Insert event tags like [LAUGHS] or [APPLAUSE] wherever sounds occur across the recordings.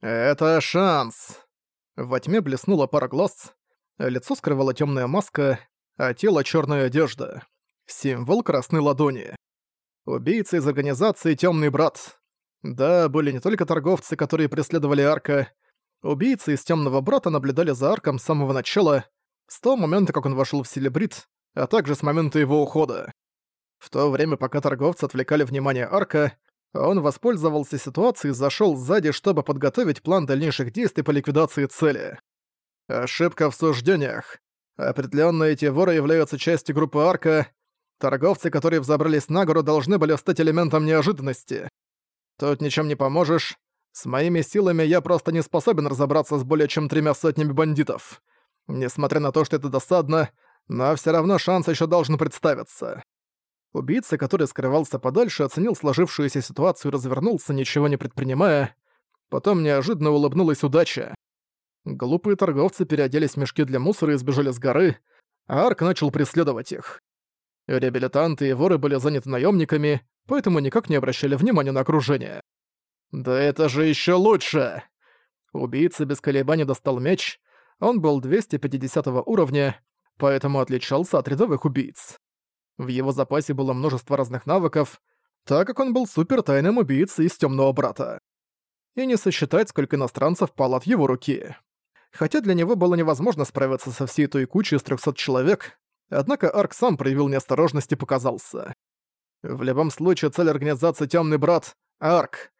«Это шанс!» Во тьме блеснула пара глаз, лицо скрывала темная маска, а тело черная одежда. Символ красной ладони. Убийца из организации Темный брат. Да, были не только торговцы, которые преследовали Арка. Убийцы из Темного брата наблюдали за Арком с самого начала, с того момента, как он вошел в Селебрит, а также с момента его ухода. В то время, пока торговцы отвлекали внимание Арка, он воспользовался ситуацией и зашёл сзади, чтобы подготовить план дальнейших действий по ликвидации цели. Ошибка в суждениях. Определённо эти воры являются частью группы Арка. Торговцы, которые взобрались на гору, должны были стать элементом неожиданности. Тут ничем не поможешь. С моими силами я просто не способен разобраться с более чем тремя сотнями бандитов. Несмотря на то, что это досадно, но всё равно шанс ещё должен представиться. Убийца, который скрывался подальше, оценил сложившуюся ситуацию и развернулся, ничего не предпринимая. Потом неожиданно улыбнулась удача. Глупые торговцы переоделись в мешки для мусора и сбежали с горы, а Арк начал преследовать их. Реабилитанты и воры были заняты наемниками, поэтому никак не обращали внимания на окружение. «Да это же еще лучше!» Убийца без колебаний достал меч, он был 250 уровня, поэтому отличался от рядовых убийц. В его запасе было множество разных навыков, так как он был супер-тайным убийцей из Тёмного Брата. И не сосчитать, сколько иностранцев пало от его руки. Хотя для него было невозможно справиться со всей той кучей из 300 человек, однако Арк сам проявил неосторожность и показался. В любом случае, цель организации «Тёмный брат» — Арк.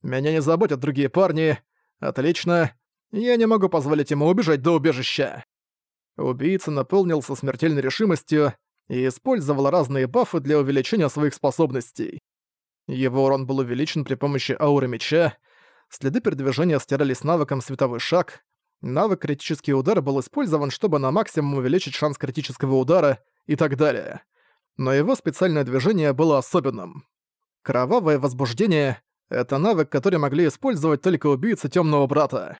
Меня не заботят другие парни. Отлично. Я не могу позволить ему убежать до убежища. Убийца наполнился смертельной решимостью, и использовал разные бафы для увеличения своих способностей. Его урон был увеличен при помощи ауры меча, следы передвижения стирались навыком «Световой шаг», навык «Критический удар» был использован, чтобы на максимум увеличить шанс критического удара и так далее. Но его специальное движение было особенным. Кровавое возбуждение — это навык, который могли использовать только убийцы Темного Брата.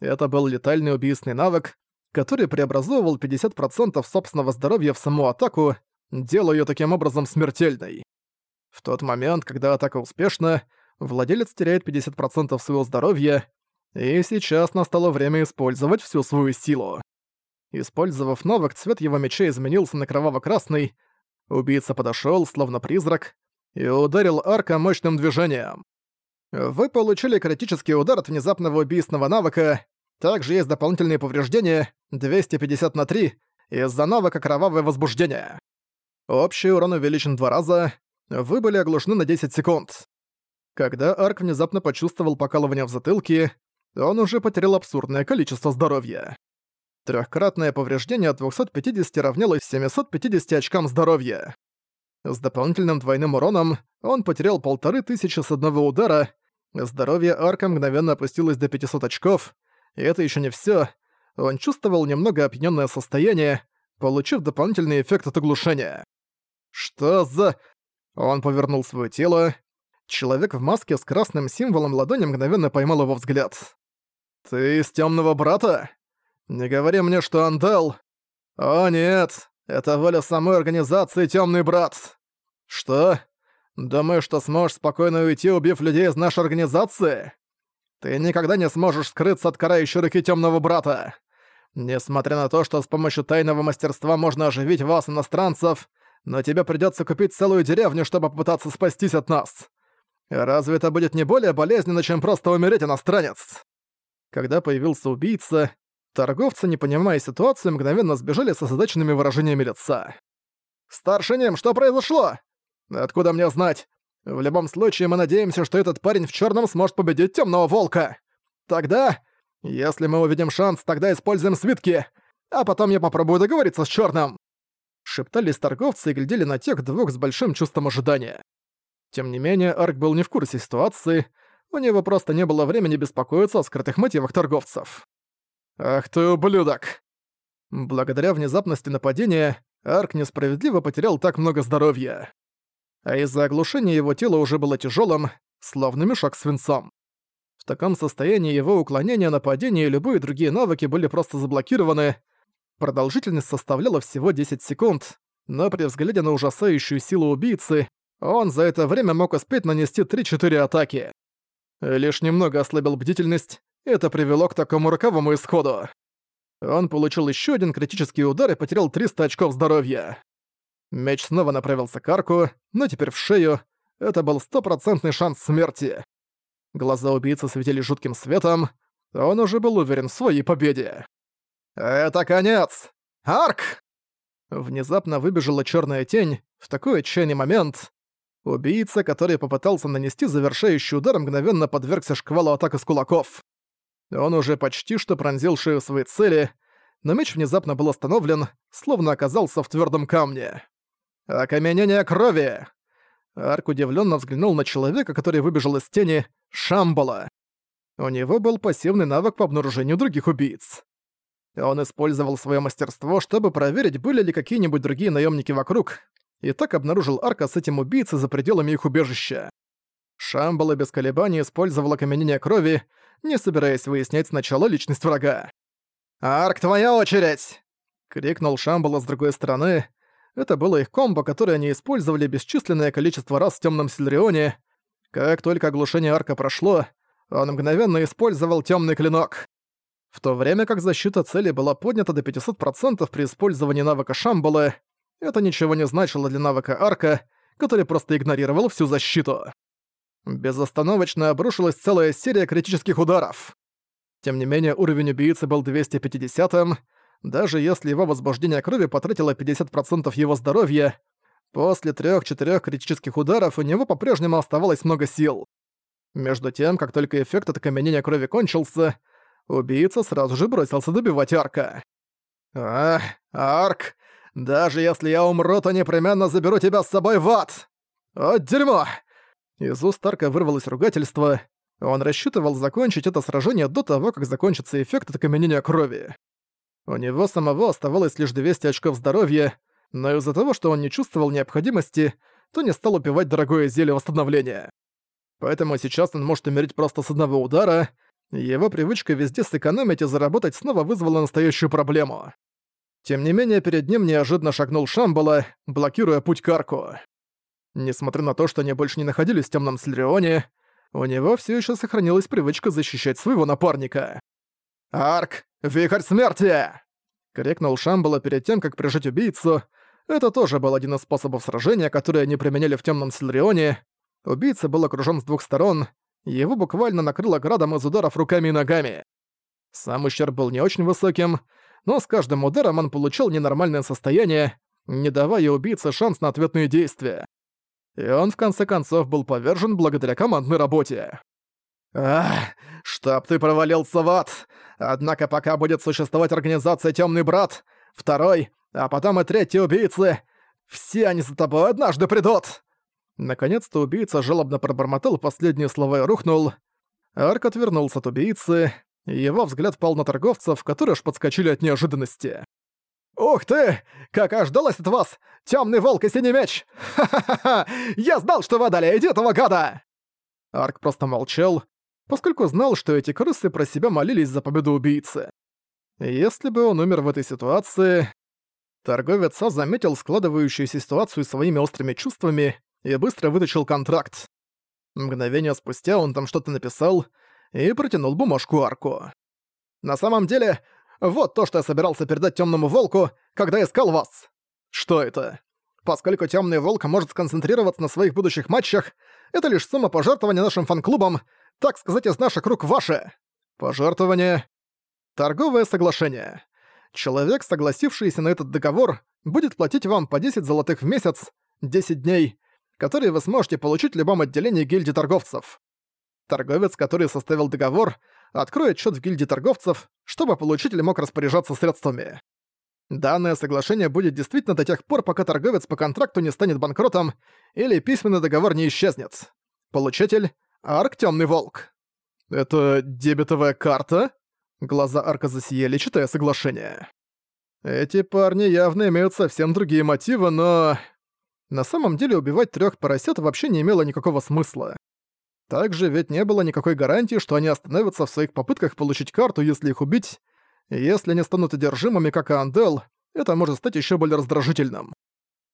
Это был летальный убийственный навык, который преобразовывал 50% собственного здоровья в саму атаку, делая её таким образом смертельной. В тот момент, когда атака успешна, владелец теряет 50% своего здоровья, и сейчас настало время использовать всю свою силу. Использовав навык, цвет его меча изменился на кроваво-красный, убийца подошёл, словно призрак, и ударил арка мощным движением. Вы получили критический удар от внезапного убийственного навыка, также есть дополнительные повреждения 250 на 3 из-за навыка кровавое возбуждение. Общий урон увеличен два раза, вы были оглушены на 10 секунд. Когда Арк внезапно почувствовал покалывание в затылке, он уже потерял абсурдное количество здоровья. Трехкратное повреждение от 250 равнялось 750 очкам здоровья. С дополнительным двойным уроном он потерял полторы тысячи с одного удара, здоровье Арка мгновенно опустилось до 500 очков, и это еще не все. Он чувствовал немного опьянённое состояние, получив дополнительный эффект от оглушения. «Что за...» Он повернул своё тело. Человек в маске с красным символом ладони мгновенно поймал его взгляд. «Ты из Тёмного Брата? Не говори мне, что Андал...» «О нет, это воля самой организации Тёмный Брат!» «Что? Думаешь, что сможешь спокойно уйти, убив людей из нашей организации?» Ты никогда не сможешь скрыться от карающей руки Тёмного Брата. Несмотря на то, что с помощью тайного мастерства можно оживить вас, иностранцев, но тебе придётся купить целую деревню, чтобы попытаться спастись от нас. Разве это будет не более болезненно, чем просто умереть, иностранец?» Когда появился убийца, торговцы, не понимая ситуацию, мгновенно сбежали со задачными выражениями лица. «Старший Ним, что произошло? Откуда мне знать? В любом случае, мы надеемся, что этот парень в черном сможет победить темного волка. Тогда, если мы увидим шанс, тогда используем свитки, а потом я попробую договориться с черным. Шептались торговцы и глядели на тех двух с большим чувством ожидания. Тем не менее, Арк был не в курсе ситуации, у него просто не было времени беспокоиться о скрытых мотивах торговцев. «Ах ты ублюдок!» Благодаря внезапности нападения, Арк несправедливо потерял так много здоровья а из-за оглушения его тело уже было тяжелым, словно мешок свинцом. Таком состоянии его уклонение, нападение и любые другие навыки были просто заблокированы. Продолжительность составляла всего 10 секунд, но при взгляде на ужасающую силу убийцы, он за это время мог успеть нанести 3-4 атаки. Лишь немного ослабил бдительность, это привело к такому роковому исходу. Он получил еще один критический удар и потерял 300 очков здоровья. Меч снова направился к арку, но теперь в шею. Это был стопроцентный шанс смерти. Глаза убийцы светили жутким светом. Он уже был уверен в своей победе. «Это конец! Арк!» Внезапно выбежала черная тень в такой отчаянный момент. Убийца, который попытался нанести завершающий удар, мгновенно подвергся шквалу атак из кулаков. Он уже почти что пронзил шею своей цели, но меч внезапно был остановлен, словно оказался в твердом камне. «Окаменение крови!» Арк удивленно взглянул на человека, который выбежал из тени, Шамбала. У него был пассивный навык по обнаружению других убийц. Он использовал свое мастерство, чтобы проверить, были ли какие-нибудь другие наемники вокруг, и так обнаружил Арка с этим убийцей за пределами их убежища. Шамбала без колебаний использовала окаменение крови, не собираясь выяснять сначала личность врага. «Арк, твоя очередь!» — крикнул Шамбала с другой стороны, это было их комбо, которое они использовали бесчисленное количество раз в Тёмном Сильрионе. Как только оглушение арка прошло, он мгновенно использовал Тёмный Клинок. В то время как защита цели была поднята до 500% при использовании навыка Шамбала, это ничего не значило для навыка арка, который просто игнорировал всю защиту. Безостановочно обрушилась целая серия критических ударов. Тем не менее, уровень убийцы был 250-м, даже если его возбуждение крови потратило 50% его здоровья, после трех-четырех критических ударов у него по-прежнему оставалось много сил. Между тем, как только эффект от окаменения крови кончился, убийца сразу же бросился добивать Арка. «Ах, Арк, даже если я умру, то непременно заберу тебя с собой в ад! О, дерьмо!» Из уст Арка вырвалось ругательство. Он рассчитывал закончить это сражение до того, как закончится эффект от окаменения крови. У него самого оставалось лишь 200 очков здоровья, но из-за того, что он не чувствовал необходимости, то не стал упивать дорогое зелье восстановления. Поэтому сейчас он может умереть просто с одного удара, его привычка везде сэкономить и заработать снова вызвала настоящую проблему. Тем не менее, перед ним неожиданно шагнул Шамбала, блокируя путь к арку. Несмотря на то, что они больше не находились в темном Слерионе, у него все еще сохранилась привычка защищать своего напарника. «Арк, вихрь смерти!» — крикнул Шамбала перед тем, как прижать убийцу. Это тоже был один из способов сражения, которые они применяли в Темном Сильрионе. Убийца был окружен с двух сторон, его буквально накрыло градом из ударов руками и ногами. Сам ущерб был не очень высоким, но с каждым ударом он получил ненормальное состояние, не давая убийце шанс на ответные действия. И он в конце концов был повержен благодаря командной работе. «Ах, чтоб ты провалился в ад! Однако пока будет существовать организация Темный Брат, второй, а потом и третий убийцы, все они за тобой однажды придут!» Наконец-то убийца жалобно пробормотал последние слова и рухнул. Арк отвернулся от убийцы, и его взгляд пал на торговцев, которые аж подскочили от неожиданности. «Ух ты! Как ожидалось от вас! Темный волк и синий меч! Ха-ха-ха! Я знал, что вы одолеете этого гада!» Арк просто молчал, поскольку знал, что эти крысы про себя молились за победу убийцы. Если бы он умер в этой ситуации... Торговец заметил складывающуюся ситуацию своими острыми чувствами и быстро вытащил контракт. Мгновение спустя он там что-то написал и протянул бумажку арку. «На самом деле, вот то, что я собирался передать Темному Волку, когда искал вас. Что это? Поскольку Темный Волк может сконцентрироваться на своих будущих матчах, это лишь сумма пожертвования нашим фан-клубам, так сказать, из наших рук ваши. Пожертвование. Торговое соглашение. Человек, согласившийся на этот договор, будет платить вам по 10 золотых в месяц, 10 дней, которые вы сможете получить в любом отделении гильдии торговцев. Торговец, который составил договор, откроет счет в гильдии торговцев, чтобы получитель мог распоряжаться средствами. Данное соглашение будет действительно до тех пор, пока торговец по контракту не станет банкротом или письменный договор не исчезнет. Получатель Арк Тёмный Волк. Это дебетовая карта? Глаза Арка засияли, читая соглашение. Эти парни явно имеют совсем другие мотивы, но... На самом деле убивать трёх поросят вообще не имело никакого смысла. Также ведь не было никакой гарантии, что они остановятся в своих попытках получить карту, если их убить. Если они станут одержимыми, как и Андел, это может стать ещё более раздражительным.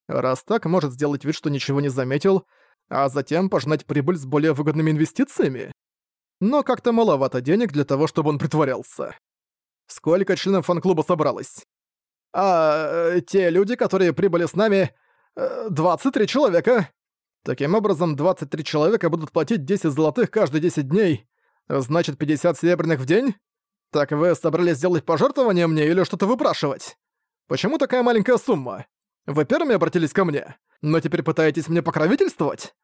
Раз так, может сделать вид, что ничего не заметил, а затем пожинать прибыль с более выгодными инвестициями? но как-то маловато денег для того, чтобы он притворялся. Сколько членов фан-клуба собралось? А э, те люди, которые прибыли с нами, 23 э, человека. Таким образом, 23 человека будут платить 10 золотых каждые 10 дней. Значит, 50 серебряных в день? Так вы собрались сделать пожертвование мне или что-то выпрашивать? Почему такая маленькая сумма? Вы первыми обратились ко мне, но теперь пытаетесь мне покровительствовать?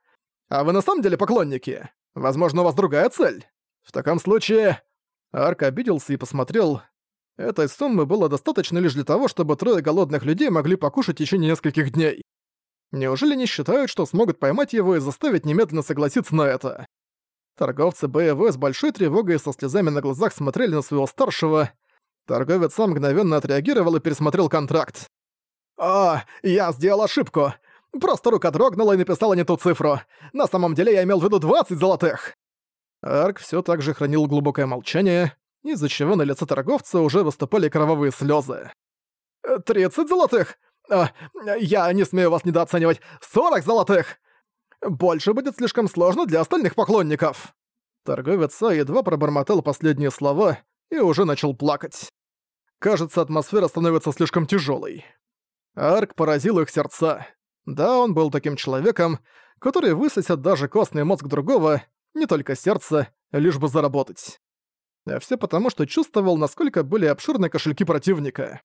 А вы на самом деле поклонники? Возможно, у вас другая цель? В таком случае...» Арк обиделся и посмотрел. Этой суммы было достаточно лишь для того, чтобы трое голодных людей могли покушать течение нескольких дней. Неужели не считают, что смогут поймать его и заставить немедленно согласиться на это? Торговцы БВ с большой тревогой и со слезами на глазах смотрели на своего старшего. Торговец сам мгновенно отреагировал и пересмотрел контракт. «О, я сделал ошибку. Просто рука дрогнула и написала не ту цифру. На самом деле я имел в виду 20 золотых!» Арк все так же хранил глубокое молчание, из-за чего на лице торговца уже выступали кровавые слезы. «Тридцать золотых? А, я не смею вас недооценивать. Сорок золотых! Больше будет слишком сложно для остальных поклонников!» Торговец А едва пробормотал последние слова и уже начал плакать. Кажется, атмосфера становится слишком тяжелой. Арк поразил их сердца. Да, он был таким человеком, который высосет даже костный мозг другого, не только сердце, лишь бы заработать. А все потому, что чувствовал, насколько были обширны кошельки противника.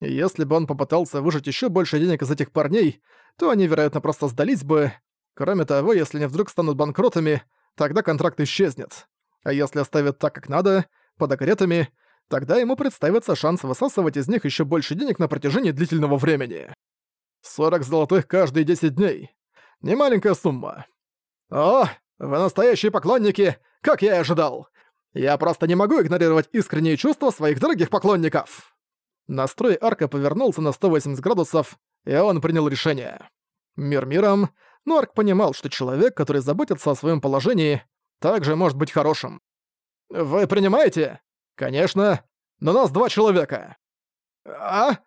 И если бы он попытался выжать еще больше денег из этих парней, то они, вероятно, просто сдались бы. Кроме того, если они вдруг станут банкротами, тогда контракт исчезнет. А если оставят так, как надо, под окретами, тогда ему представится шанс высасывать из них еще больше денег на протяжении длительного времени. 40 золотых каждые 10 дней. Немаленькая сумма. О, вы настоящие поклонники, как я и ожидал. Я просто не могу игнорировать искренние чувства своих дорогих поклонников. Настрой арка повернулся на 180 градусов, и он принял решение. Мир миром, но арк понимал, что человек, который заботится о своем положении, также может быть хорошим. «Вы принимаете?» «Конечно. Но нас два человека». «А?»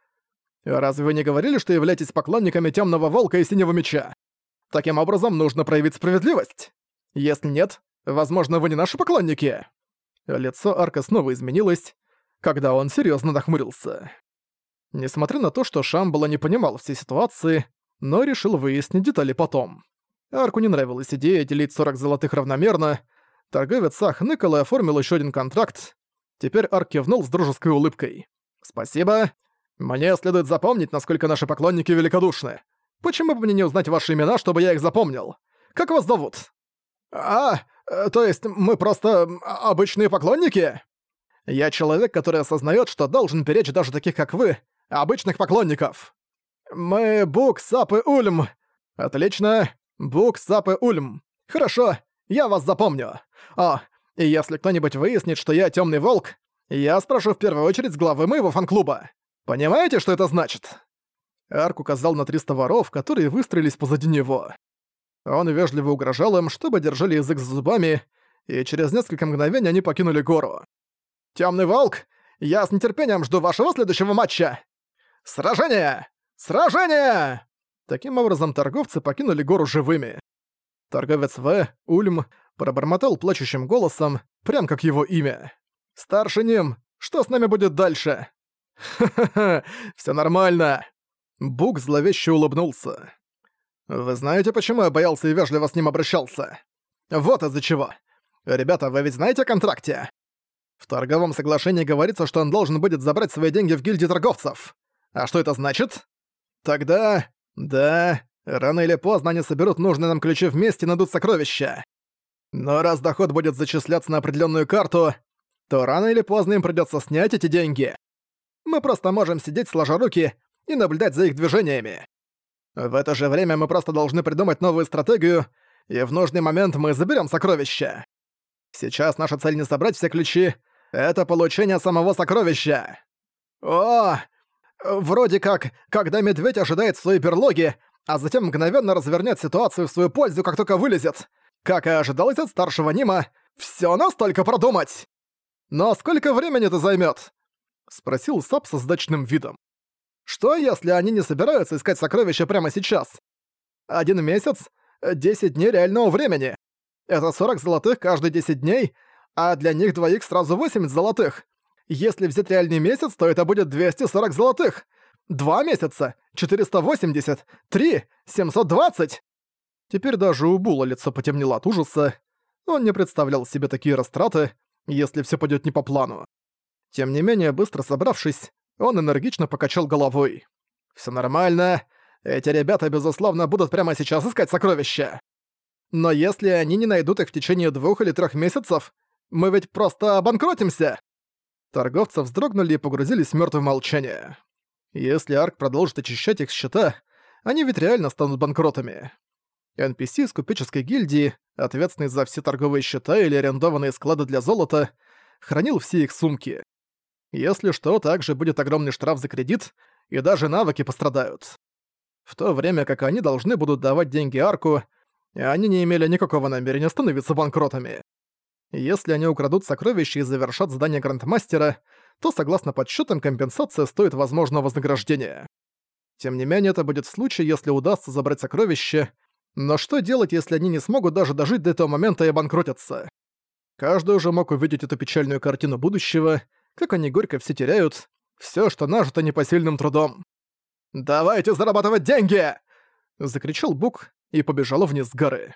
Разве вы не говорили, что являетесь поклонниками Темного Волка и Синего Меча? Таким образом, нужно проявить справедливость. Если нет, возможно, вы не наши поклонники. Лицо Арка снова изменилось, когда он серьезно нахмурился. Несмотря на то, что Шамбала не понимал всей ситуации, но решил выяснить детали потом. Арку не нравилась идея делить 40 золотых равномерно. Торговец Ах ныкал и оформил еще один контракт. Теперь Арк кивнул с дружеской улыбкой. «Спасибо. Мне следует запомнить, насколько наши поклонники великодушны. Почему бы мне не узнать ваши имена, чтобы я их запомнил? Как вас зовут? А, э, то есть мы просто обычные поклонники? Я человек, который осознает, что должен перечь даже таких, как вы, обычных поклонников. Мы Бук, Сап и Ульм. Отлично. Бук, Сап и Ульм. Хорошо, я вас запомню. О, и если кто-нибудь выяснит, что я темный волк, я спрошу в первую очередь главы моего фан-клуба. Понимаете, что это значит?» Арк указал на 300 воров, которые выстроились позади него. Он вежливо угрожал им, чтобы держали язык за зубами, и через несколько мгновений они покинули гору. «Тёмный волк, я с нетерпением жду вашего следующего матча! Сражение! Сражение!» Таким образом, торговцы покинули гору живыми. Торговец В, Ульм, пробормотал плачущим голосом, прям как его имя. «Старший Ним, что с нами будет дальше?» «Ха-ха-ха, [LAUGHS] всё нормально!» Бук зловеще улыбнулся. «Вы знаете, почему я боялся и вежливо с ним обращался? Вот из-за чего. Ребята, вы ведь знаете о контракте? В торговом соглашении говорится, что он должен будет забрать свои деньги в гильдии торговцев. А что это значит? Тогда... Да, рано или поздно они соберут нужные нам ключи вместе и найдут сокровища. Но раз доход будет зачисляться на определенную карту, то рано или поздно им придется снять эти деньги. Мы просто можем сидеть сложа руки и наблюдать за их движениями. В это же время мы просто должны придумать новую стратегию, и в нужный момент мы заберем сокровища. Сейчас наша цель не собрать все ключи, это получение самого сокровища. О! Вроде как, когда медведь ожидает своей берлоги, а затем мгновенно развернет ситуацию в свою пользу, как только вылезет. Как и ожидалось от старшего Нима, все настолько продумать. Но сколько времени это займет? Спросил Сап со сдачным видом. «Что, если они не собираются искать сокровища прямо сейчас? Один месяц, 10 дней реального времени. Это 40 золотых каждые 10 дней, А для них двоих сразу 80 золотых. Если взять реальный месяц, то это будет 240 золотых. Два месяца — 480. Три — 720. Теперь даже у Була лицо потемнело от ужаса. Он не представлял себе такие растраты, если все пойдет не по плану. Тем не менее, быстро собравшись, он энергично покачал головой. Все нормально. Эти ребята, безусловно, будут прямо сейчас искать сокровища. Но если они не найдут их в течение двух или трех месяцев, мы ведь просто обанкротимся!» Торговцы вздрогнули и погрузились в мёртвое молчание. Если Арк продолжит очищать их счета, они ведь реально станут банкротами. NPC из купеческой гильдии, ответственный за все торговые счета или арендованные склады для золота, хранил все их сумки. Если что, также будет огромный штраф за кредит, и даже навыки пострадают. В то время как они должны будут давать деньги Арку, они не имели никакого намерения становиться банкротами. Если они украдут сокровища и завершат задание Грандмастера, то, согласно подсчетам, компенсация стоит возможного вознаграждения. Тем не менее, это будет случай, если удастся забрать сокровище, но что делать, если они не смогут даже дожить до этого момента и обанкротятся? Каждый уже мог увидеть эту печальную картину будущего, как они горько все теряют, все, что нажито непосильным трудом. «Давайте зарабатывать деньги!» — закричал Бук и побежал вниз с горы.